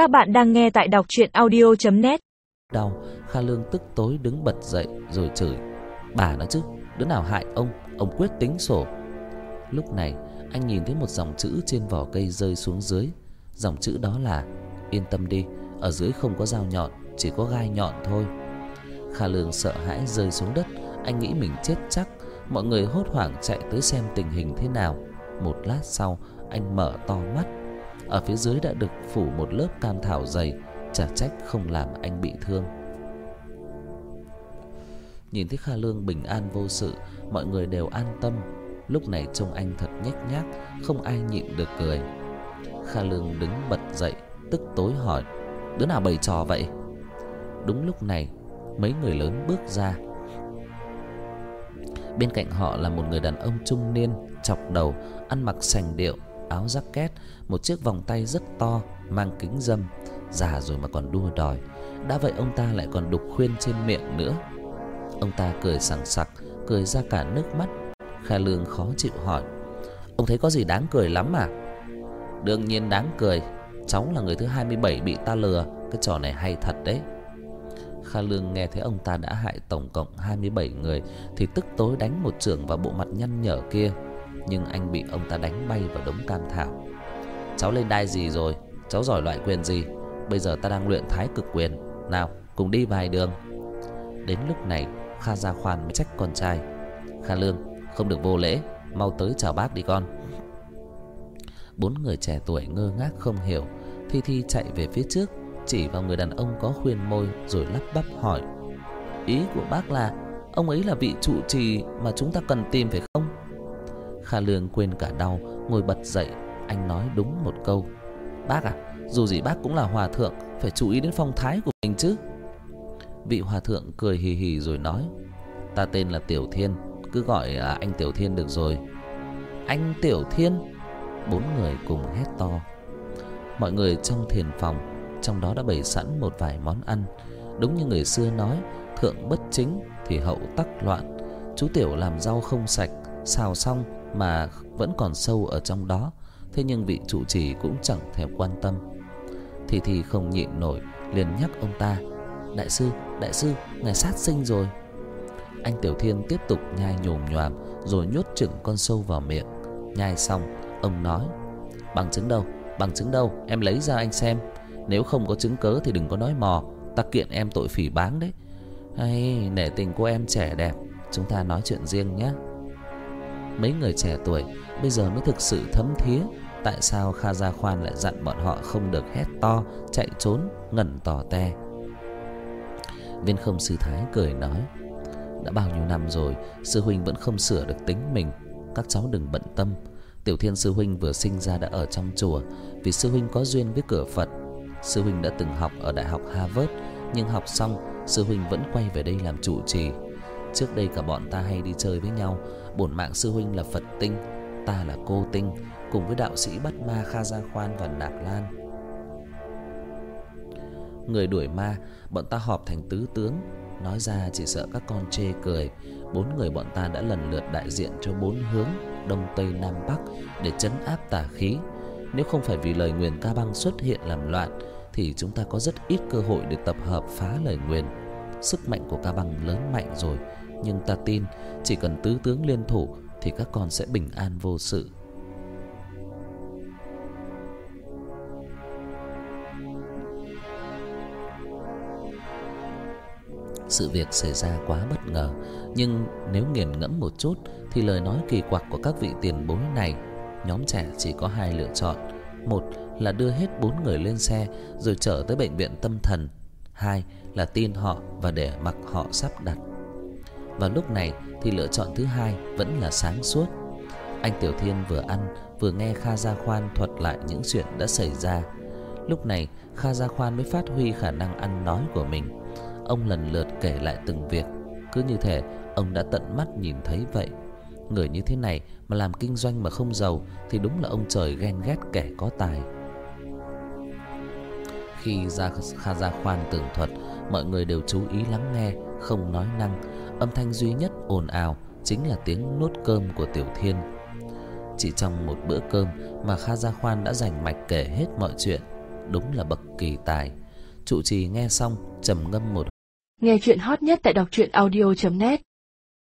Các bạn đang nghe tại đọc chuyện audio.net Đau, Kha Lương tức tối đứng bật dậy rồi chửi. Bà nó chứ, đứa nào hại ông, ông quyết tính sổ. Lúc này, anh nhìn thấy một dòng chữ trên vỏ cây rơi xuống dưới. Dòng chữ đó là Yên tâm đi, ở dưới không có dao nhọn, chỉ có gai nhọn thôi. Kha Lương sợ hãi rơi xuống đất Anh nghĩ mình chết chắc. Mọi người hốt hoảng chạy tới xem tình hình thế nào. Một lát sau, anh mở to mắt ở phía dưới đã được phủ một lớp cam thảo dày, chả trách không làm anh bị thương. Nhìn thấy Kha Lương bình an vô sự, mọi người đều an tâm. Lúc này trông anh thật nhếch nhác, không ai nhịn được cười. Kha Lương đứng bật dậy, tức tối hỏi: "Đứa nào bày trò vậy?" Đúng lúc này, mấy người lớn bước ra. Bên cạnh họ là một người đàn ông trung niên, chọc đầu, ăn mặc sành điệu, áo jacket, một chiếc vòng tay rất to, mang kính râm, già rồi mà còn đua đòi. Đã vậy ông ta lại còn đục khuyên trên miệng nữa. Ông ta cười sảng sặc, cười ra cả nước mắt. Kha Lương khó chịu hỏi: "Ông thấy có gì đáng cười lắm à?" "Đương nhiên đáng cười, cháu là người thứ 27 bị ta lừa, cái trò này hay thật đấy." Kha Lương nghe thấy ông ta đã hại tổng cộng 27 người thì tức tối đánh một chưởng vào bộ mặt nhăn nhở kia nhưng anh bị ông ta đánh bay vào đống cam thảo. "Cháu lên đai gì rồi? Cháu giỏi loại quyền gì? Bây giờ ta đang luyện Thái cực quyền, nào, cùng đi vài đường." Đến lúc này, Kha Gia Khoan mới trách con trai. "Kha Lương, không được vô lễ, mau tới chào bác đi con." Bốn người trẻ tuổi ngơ ngác không hiểu, Thi Thi chạy về phía trước, chỉ vào người đàn ông có khuyên môi rồi lắp bắp hỏi: "Ý của bác là ông ấy là vị trụ trì mà chúng ta cần tìm phải không?" Kha Lương quên cả đau, ngồi bật dậy, anh nói đúng một câu. "Bác à, dù gì bác cũng là hòa thượng, phải chú ý đến phong thái của mình chứ." Vị hòa thượng cười hì hì rồi nói: "Ta tên là Tiểu Thiên, cứ gọi là anh Tiểu Thiên được rồi." "Anh Tiểu Thiên?" Bốn người cùng hét to. Mọi người trong thiền phòng, trong đó đã bày sẵn một vài món ăn, đúng như người xưa nói, thượng bất chính thì hậu tắc loạn. Chú Tiểu làm rau không sạch, xào xong mà vẫn còn sâu ở trong đó, thế nhưng vị trụ trì cũng chẳng thèm quan tâm. Thì thì không nhịn nổi, liền nhắc ông ta: "Đại sư, đại sư, ngài sát sinh rồi." Anh Tiểu Thiên tiếp tục nhai nhồm nhoàm rồi nhốt chừng con sâu vào miệng. Nhai xong, ông nói: "Bằng chứng đâu? Bằng chứng đâu? Em lấy ra anh xem. Nếu không có chứng cớ thì đừng có nói mò, ta kiện em tội phỉ báng đấy." Hay, nể tình cô em trẻ đẹp, chúng ta nói chuyện riêng nhé mấy người trẻ tuổi bây giờ mới thực sự thấm thía tại sao Kha Gia Khoan lại dặn bọn họ không được hét to, chạy trốn, ngẩn tò te. Viên Không sư thái cười nói: "Đã bao nhiêu năm rồi, sư huynh vẫn không sửa được tính mình, các cháu đừng bận tâm. Tiểu Thiên sư huynh vừa sinh ra đã ở trong chùa, vì sư huynh có duyên với cửa Phật. Sư huynh đã từng học ở Đại học Harvard, nhưng học xong, sư huynh vẫn quay về đây làm trụ trì. Trước đây cả bọn ta hay đi chơi với nhau, bổn mạng sư huynh là Phật tinh, ta là cô tinh, cùng với đạo sĩ bắt ma Kha Gia Khoan và Nạp Lan. Người đuổi ma, bọn ta họp thành tứ tướng, nói ra chỉ sợ các con chê cười. Bốn người bọn ta đã lần lượt đại diện cho bốn hướng đông tây nam bắc để trấn áp tà khí. Nếu không phải vì lời nguyền ca băng xuất hiện làm loạn thì chúng ta có rất ít cơ hội để tập hợp phá lời nguyền. Sức mạnh của ca băng lớn mạnh rồi, nhưng ta tin chỉ cần tứ tướng liên thủ thì các con sẽ bình an vô sự. Sự việc xảy ra quá bất ngờ, nhưng nếu nghiền ngẫm một chút thì lời nói kỳ quặc của các vị tiền bối này, nhóm trẻ chỉ có hai lựa chọn. Một là đưa hết bốn người lên xe rồi chở tới bệnh viện tâm thần. Hai là tin họ và để mặc họ sắp đặt. Và lúc này thì lựa chọn thứ hai vẫn là sáng suốt. Anh Tiểu Thiên vừa ăn vừa nghe Kha Gia Khoan thuật lại những chuyện đã xảy ra. Lúc này, Kha Gia Khoan mới phát huy khả năng ăn nói của mình. Ông lần lượt kể lại từng việc, cứ như thể ông đã tận mắt nhìn thấy vậy. Người như thế này mà làm kinh doanh mà không giàu thì đúng là ông trời ghen ghét kẻ có tài. Khi ra Kha Gia Khoan tường thuật, mọi người đều chú ý lắng nghe, không nói năng. Âm thanh duy nhất ồn ào chính là tiếng nuốt cơm của Tiểu Thiên. Chỉ trong một bữa cơm mà Kha Gia Khoan đã rành mạch kể hết mọi chuyện. đúng là bậc kỳ tài. Trụ trì nghe xong, trầm ngâm một Nghe chuyện hot nhất tại đọc truyện audio net